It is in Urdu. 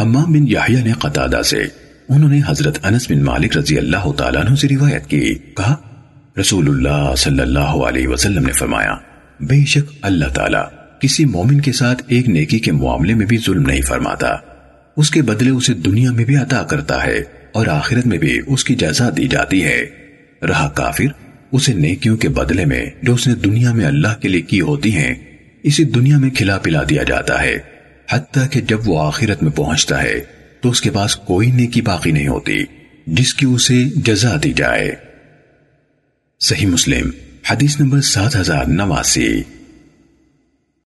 حمام بن یحییٰ نے قطادہ سے، انہوں نے حضرت انس بن مالک رضی اللہ تعالیٰ عنہ سے روایت کی۔ کہا، رسول اللہ صلی اللہ علیہ وسلم نے فرمایا، بے شک اللہ تعالیٰ کسی مومن کے ساتھ ایک نیکی کے معاملے میں بھی ظلم نہیں فرماتا۔ اس کے بدلے اسے دنیا میں بھی عطا کرتا ہے اور آخرت میں بھی اس کی جزا دی جاتی ہے۔ رہا کافر، اسے نیکیوں کے بدلے میں جو اس نے دنیا میں اللہ کے لیے کی ہوتی ہیں اسی دنیا میں کھلا پلا دیا جاتا ہے۔ حتیٰ کہ جب وہ آخرت میں پہنچتا ہے، تو اس کے پاس کوئی نیکی باقی نہیں ہوتی، جس کی اسے جزا دی جائے۔ صحیح مسلم، حدیث نمبر سات ہزار نواسی۔